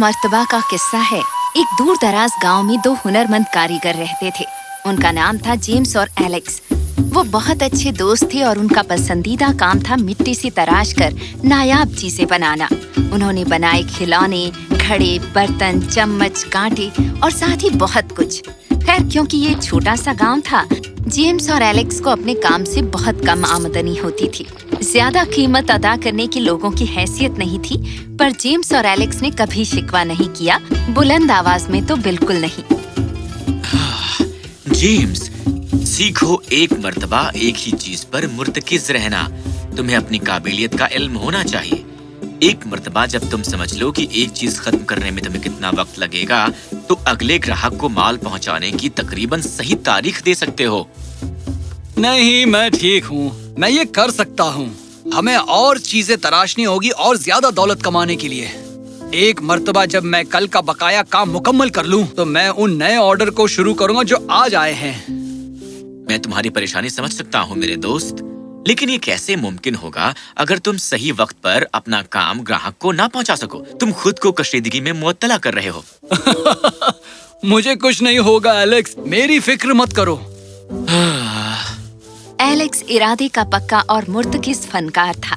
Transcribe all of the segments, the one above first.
مرتبہ کا قصہ ہے۔ ایک دور دراز گاؤں میں دو ہنر مند کاریگر رہتے تھے۔ ان کا نام تھا جیمس اور ایلیکس وہ بہت اچھے دوست تھے اور ان کا پسندیدہ کام تھا مٹی سے تراش کر نایاب چیزیں بنانا۔ انہوں نے بنائے کھلونے گھڑے برتن، چمچ کانٹے اور ساتھ ہی بہت کچھ۔ خیر کیونکہ یہ چھوٹا سا گاؤں تھا جیمس اور ایلیکس کو اپنے کام سے بہت کم آمدنی ہوتی تھی۔ زیادہ قیمت ادا کرنے کی لوگوں کی حیثیت نہیں تھی، پر جیمس اور ایلیکس نے کبھی شکوا نہیں کیا، بلند آواز میں تو بالکل نہیں۔ جیمس سیکھو ایک مرتبہ ایک ہی چیز پر مرتکز رہنا۔ تمہیں اپنی قابلیت کا علم ہونا چاہیے۔ ایک مرتبہ جب تم سمجھ لو کہ ایک چیز ختم کرنے میں تمہیں کتنا وقت لگے گا تو اگلے گراہک کو مال پہنچانے کی تقریباً صحیح تاریخ دے سکتے ہو۔ نہیں میں ٹھیک ہوں۔ میں یہ کر سکتا ہوں۔ ہمیں اور چیزیں تراشنی ہوگی اور زیادہ دولت کمانے کے لیے۔ ایک مرتبہ جب میں کل کا بقایا کام مکمل کر لوں تو میں ان نئے آرڈر کو شروع کروں گا جو آج آئے ہیں۔ میں تمہاری پریشانی سمجھ سکتا ہوں میرے دوست۔ لیکن یہ کیسے ممکن ہوگا اگر تم صحیح وقت پر اپنا کام گراہک کو نہ پہنچا سکو؟ تم خود کو کشیدگی میں معطلا کر رہے ہو۔ مجھے کچھ نہیں ہوگا ایلیکس میری فکر مت کرو۔ ایلیکس ارادے کا پکا اور مرتکز فنکار تھا۔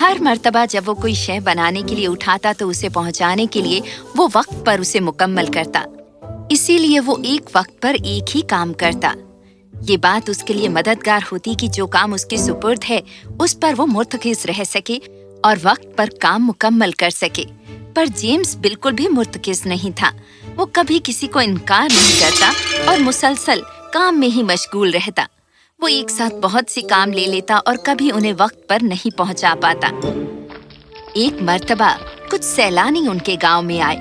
ہر مرتبہ جب وہ کوئی شے بنانے کے لیے اٹھاتا تو اسے پہنچانے کے لیے وہ وقت پر اسے مکمل کرتا۔ اسی لیے وہ ایک وقت پر ایک ہی کام کرتا۔ یہ بات اس کے لیے مددگار ہوتی کہ جو کام اس کے سپرد ہے، اس پر وہ مرتکز رہ سکے اور وقت پر کام مکمل کر سکے۔ پر جیمز بالکل بھی مرتکز نہیں تھا۔ وہ کبھی کسی کو انکار نہیں کرتا اور مسلسل کام میں ہی مشغول رہتا۔ وہ ایک ساتھ بہت سی کام لے لیتا اور کبھی انہیں وقت پر نہیں پہنچا پاتا۔ ایک مرتبہ کچھ سیلانی ان کے گاؤں میں آئے۔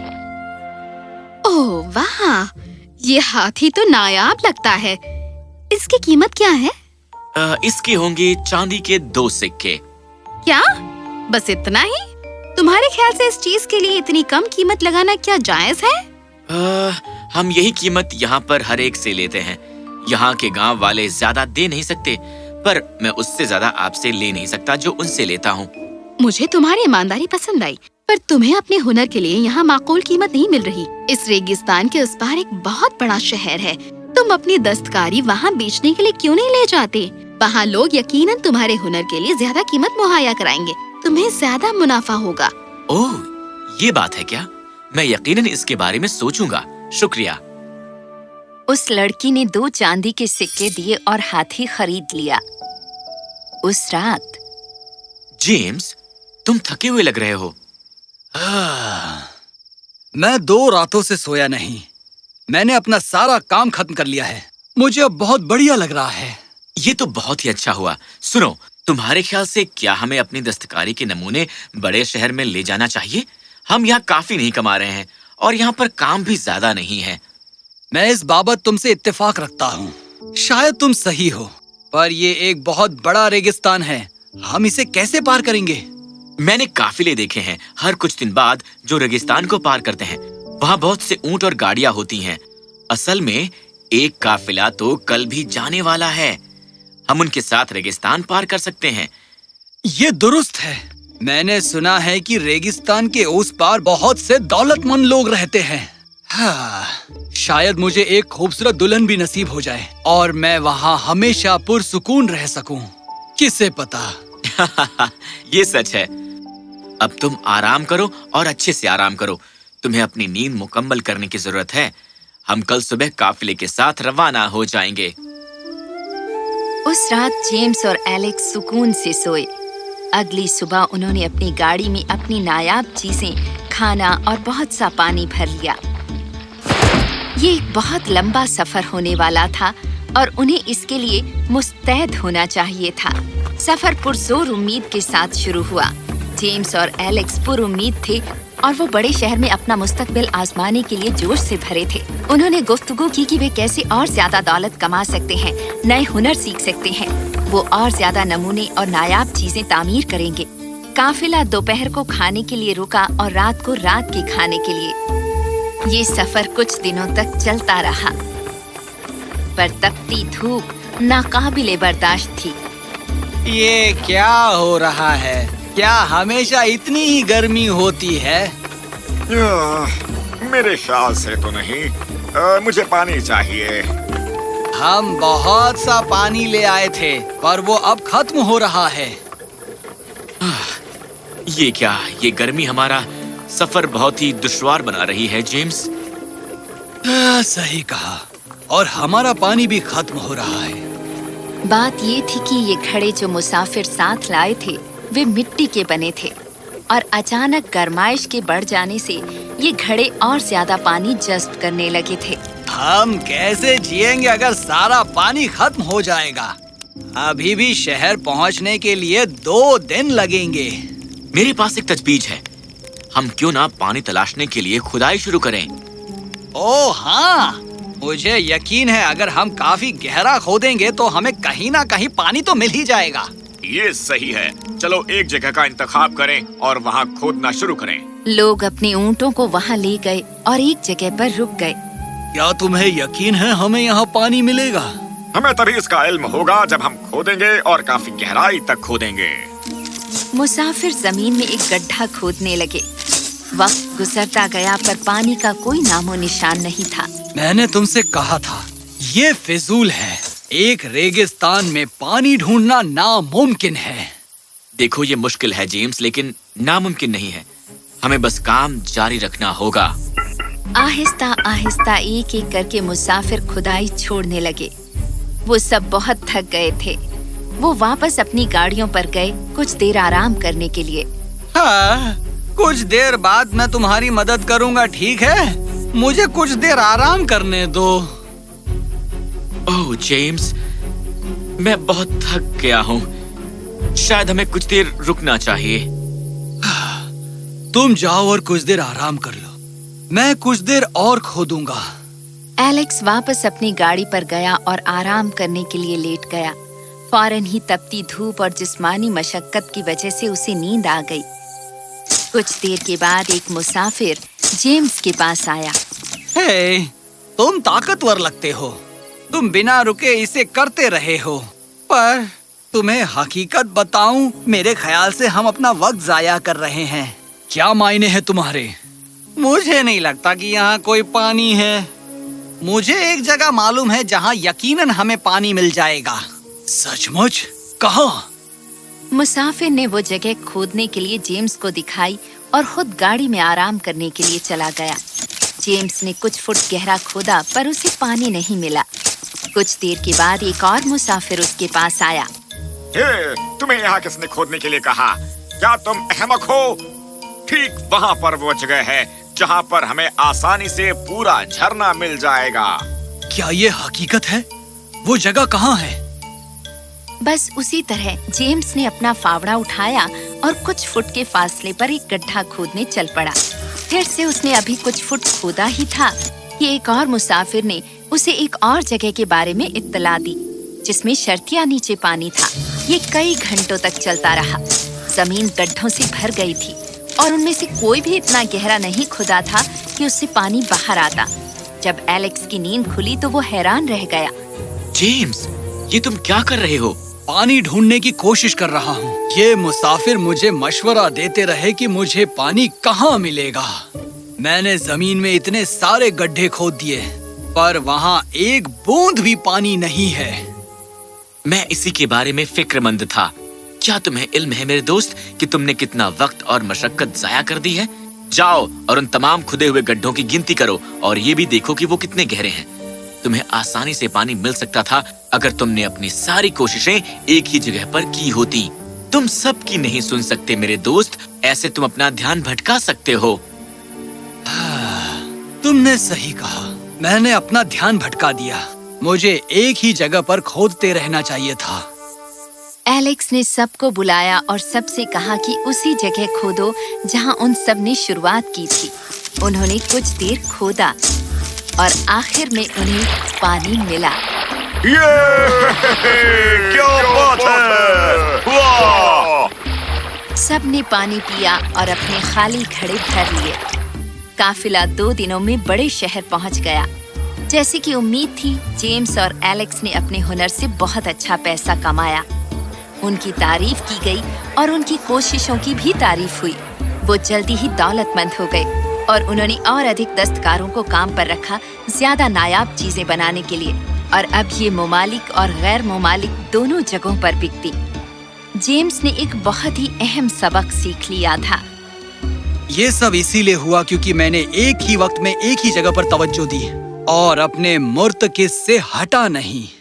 اوہ، واہ! یہ ہاتھی تو نایاب لگتا ہے۔ اس کی قیمت کیا ہے؟ آ، اس کی ہوں گی چاندی کے دو سکے۔ کیا؟ بس اتنا ہی؟ تمہارے خیال سے اس چیز کے لیے اتنی کم قیمت لگانا کیا جائز ہے؟ آ، ہم یہی قیمت یہاں پر ہر ایک سے لیتے ہیں۔ یہاں کے گاؤں والے زیادہ دے نہیں سکتے پر میں اس سے زیادہ آپ سے لے نہیں سکتا جو ان سے لیتا ہوں۔ مجھے تمہاری ایمانداری پسند آئی پر تمہیں اپنے ہنر کے لیے یہاں معقول قیمت نہیں مل رہی۔ اس ریگستان کے اس پار ایک بہت بڑا شہر ہے۔ تم اپنی دستکاری وہاں بیچنے کے لیے کیوں نہیں لے جاتے؟ وہاں لوگ یقیناً تمہارے ہنر کے لیے زیادہ قیمت مہیا کرائیں گے۔ تمہیں زیادہ منافع ہوگا۔ اوہ یہ بات ہے کیا؟ میں یقیناً اس کے بارے میں سوچوں گا۔ شکریہ۔ اس لڑکی نے دو چاندی کے سکے دیے اور ہاتھی خرید لیا۔ اس رات۔ جیمز تم تھکے ہوئے لگ رہے ہو۔ میں دو راتوں سے سویا نہیں۔ میں نے اپنا سارا کام ختم کر لیا ہے۔ مجھے اب بہت بڑھیا لگ رہا ہے۔ یہ تو بہت ہی اچھا ہوا۔ سنو تمہارے خیال سے کیا ہمیں اپنی دستکاری کے نمونے بڑے شہر میں لے جانا چاہیے؟ ہم یہاں کافی نہیں کما رہے ہیں اور یہاں پر کام بھی زیادہ نہیں ہے۔ میں اس بابت تم سے اتفاق رکھتا ہوں۔ شاید تم صحیح ہو پر یہ ایک بہت بڑا ریگستان ہے۔ ہم اسے کیسے پار کریں گے؟ میں نے قافلے دیکھے ہیں۔ ہر کچھ دن بعد جو ریگستان کو پار کرتے ہیں وہاں بہت سے اونٹ اور گاڑیاں ہوتی ہیں۔ اصل میں ایک قافلہ تو کل بھی جانے والا ہے۔ ہم ان کے ساتھ ریگستان پار کر سکتے ہیں۔ یہ درست ہے۔ میں نے سنا ہے کہ ریگستان کے اس پار بہت سے دولت مند لوگ رہتے ہیں۔ ہاں، شاید مجھے ایک خوبصورت دلہن بھی نصیب ہو جائے اور میں وہاں ہمیشہ پرسکون رہ سکوں۔ کسے پتا یہ سچ ہے۔ اب تم آرام کرو اور اچھے سے آرام کرو۔ تمہیں اپنی نیند مکمل کرنے کی ضرورت ہے۔ ہم کل صبح قافلے کے ساتھ روانہ ہو جائیں گے۔ اس رات جیمز اور ایلیکس سکون سے سوئے۔ اگلی صبح انہوں نے اپنی گاڑی میں اپنی نایاب چیزیں، کھانا اور بہت سا پانی بھر لیا۔ یہ ایک بہت لمبا سفر ہونے والا تھا اور انہیں اس کے لیے مستعد ہونا چاہیے تھا۔ سفر پرزور امید کے ساتھ شروع ہوا۔ جیمز اور ایلیکس پر امید تھے اور وہ بڑے شہر میں اپنا مستقبل آزمانے کے لیے جوش سے بھرے تھے۔ انہوں نے گفتگو کی کہ وہ کیسے اور زیادہ دولت کما سکتے ہیں، نئے ہنر سیکھ سکتے ہیں۔ وہ اور زیادہ نمونے اور نایاب چیزیں تعمیر کریں گے۔ قافلہ دوپہر کو کھانے کے لیے رکا اور رات کو رات کے کھانے کے لیے۔ یہ سفر کچھ دنوں تک چلتا رہا۔ پر تپتی دھوپ ناقابل برداشت تھی۔ یہ کیا ہو رہا ہے؟ کیا ہمیشہ اتنی ہی گرمی ہوتی ہے؟ میرے خیال سے تو نہیں۔ مجھے پانی چاہیے۔ ہم بہت سا پانی لے آئے تھے پر وہ اب ختم ہو رہا ہے۔ یہ کیا؟ یہ گرمی ہمارا سفر بہت ہی دشوار بنا رہی ہے جیمز۔ آہ، صحیح کہا۔ اور ہمارا پانی بھی ختم ہو رہا ہے۔ بات یہ تھی کہ یہ گھڑے جو مسافر ساتھ لائے تھے وہ مٹی کے بنے تھے اور اچانک گرمائش کے بڑھ جانے سے یہ گھڑے اور زیادہ پانی جذب کرنے لگے تھے ہم کیسے جیئیں گے اگر سارا پانی ختم ہو جائے گا ابھی بھی شہر پہنچنے کے لیے دو دن لگیں گے میرے پاس ایک تجویز ہے ہم کیوں نہ پانی تلاشنے کے لیے کھدائی شروع کریں او ہاں مجھے یقین ہے اگر ہم کافی گہرا کھودیں گے تو ہمیں کہیں نہ کہیں پانی تو مل ہی جائے گا یہ صحیح ہے۔ چلو ایک جگہ کا انتخاب کریں اور وہاں کھودنا شروع کریں۔ لوگ اپنے اونٹوں کو وہاں لے گئے اور ایک جگہ پر رک گئے۔ کیا تمہیں یقین ہے ہمیں یہاں پانی ملے گا؟ ہمیں تبھی اس کا علم ہوگا جب ہم کھودیں گے اور کافی گہرائی تک کھودیں گے۔ مسافر زمین میں ایک گڈھا کھودنے لگے۔ وقت گزرتا گیا پر پانی کا کوئی نام و نشان نہیں تھا۔ میں نے تم سے کہا تھا یہ فضول ہے۔ ایک ریگستان میں پانی ڈھونڈنا ناممکن ہے۔ دیکھو یہ مشکل ہے جیمز لیکن ناممکن نہیں ہے۔ ہمیں بس کام جاری رکھنا ہوگا۔ آہستہ آہستہ ایک ایک کر کے مسافر کھدائی چھوڑنے لگے۔ وہ سب بہت تھک گئے تھے۔ وہ واپس اپنی گاڑیوں پر گئے کچھ دیر آرام کرنے کے لیے۔ ہاں کچھ دیر بعد میں تمہاری مدد کروں گا ٹھیک ہے؟ مجھے کچھ دیر آرام کرنے دو۔ اوہ جیمز میں بہت تھک گیا ہوں۔ شاید ہمیں کچھ دیر رکنا چاہیے۔ تم جاؤ اور کچھ دیر آرام کر لو۔ میں کچھ دیر اور کھودوں گا۔ ایلیکس واپس اپنی گاڑی پر گیا اور آرام کرنے کے لیے لیٹ گیا۔ فوراً ہی تپتی دھوپ اور جسمانی مشقت کی وجہ سے اسے نیند آ گئی۔ کچھ دیر کے بعد ایک مسافر جیمز کے پاس آیا۔ ہے تم طاقتور لگتے ہو۔ تم بنا رکے اسے کرتے رہے ہو۔ پر تمہیں حقیقت بتاؤں، میرے خیال سے ہم اپنا وقت ضائع کر رہے ہیں۔ کیا معنی ہے تمہارے؟ مجھے نہیں لگتا کہ یہاں کوئی پانی ہے۔ مجھے ایک جگہ معلوم ہے جہاں یقیناً ہمیں پانی مل جائے گا۔ سچ مچ؟ کہاں؟ مسافر نے وہ جگہ کھودنے کے لیے جیمز کو دکھائی اور خود گاڑی میں آرام کرنے کے لیے چلا گیا۔ جیمز نے کچھ فٹ گہرا کھودا پر اسے پانی نہیں ملا۔ کچھ دیر کے بعد ایک اور مسافر اس کے پاس آیا۔ تمہیں یہاں کس نے کھودنے کے لیے کہا؟ کیا تم احمق ہو؟ ٹھیک وہاں پر وہ جگہ ہے جہاں پر ہمیں آسانی سے پورا جھرنا مل جائے گا۔ کیا یہ حقیقت ہے؟ وہ جگہ کہاں ہے؟ بس اسی طرح جیمز نے اپنا فاوڑا اٹھایا اور کچھ فٹ کے فاصلے پر ایک گڈھا کھودنے چل پڑا۔ پھر سے اس نے ابھی کچھ فٹ کھودا ہی تھا۔ کہ ایک اور مسافر نے اسے ایک اور جگہ کے بارے میں اطلاع دی، جس میں شرطیا نیچے پانی تھا۔ یہ کئی گھنٹوں تک چلتا رہا۔ زمین گڈھوں سے بھر گئی تھی۔ اور ان میں سے کوئی بھی اتنا گہرا نہیں کھدا تھا کہ اس سے پانی باہر آتا۔ جب ایلیکس کی نیند کھلی تو وہ حیران رہ گیا۔ جیمز، یہ تم کیا کر رہے ہو؟ پانی ڈھونڈنے کی کوشش کر رہا ہوں۔ یہ مسافر مجھے مشورہ دیتے رہے کہ مجھے پانی کہاں ملے گا۔ میں نے زمین میں اتنے سارے گڈھے کھود دیے، پر وہاں ایک بوند بھی پانی نہیں ہے۔ میں اسی کے بارے میں فکر مند تھا۔ کیا تمہیں علم ہے میرے دوست کہ تم نے کتنا وقت اور مشقت ضائع کر دی ہے؟ جاؤ اور ان تمام کھدے ہوئے گڈھوں کی گنتی کرو اور یہ بھی دیکھو کہ وہ کتنے گہرے ہیں۔ تمہیں آسانی سے پانی مل سکتا تھا اگر تم نے اپنی ساری کوششیں ایک ہی جگہ پر کی ہوتی۔ تم سب کی نہیں سن سکتے میرے دوست ایسے تم اپنا دھیان بھٹکا سکتے ہو۔ تم نے صحیح کہا۔ میں نے اپنا دھیان بھٹکا دیا۔ مجھے ایک ہی جگہ پر کھودتے رہنا چاہیے تھا۔ ایلیکس نے سب کو بلایا اور سب سے کہا کہ اسی جگہ کھودو جہاں ان سب نے شروعات کی تھی۔ انہوں نے کچھ دیر کھودا۔ اور آخر میں انہیں پانی ملا۔ سب نے پانی پیا اور اپنے خالی گھڑے بھر لیے۔ قافلہ دو دنوں میں بڑے شہر پہنچ گیا۔ جیسے کہ امید تھی جیمز اور ایلیکس نے اپنے ہنر سے بہت اچھا پیسہ کمایا۔ ان کی تعریف کی گئی اور ان کی کوششوں کی بھی تعریف ہوئی۔ وہ جلدی ہی دولت مند ہو گئے۔ اور انہوں نے اور ادھک دستکاروں کو کام پر رکھا زیادہ نایاب چیزیں بنانے کے لیے۔ اور اب یہ ممالک اور غیر ممالک دونوں جگہوں پر بکتی۔ جیمس نے ایک بہت ہی اہم سبق سیکھ لیا تھا۔ یہ سب اسی لیے ہوا کیونکہ میں نے ایک ہی وقت میں ایک ہی جگہ پر توجہ دی اور اپنے مرت کس سے ہٹا نہیں۔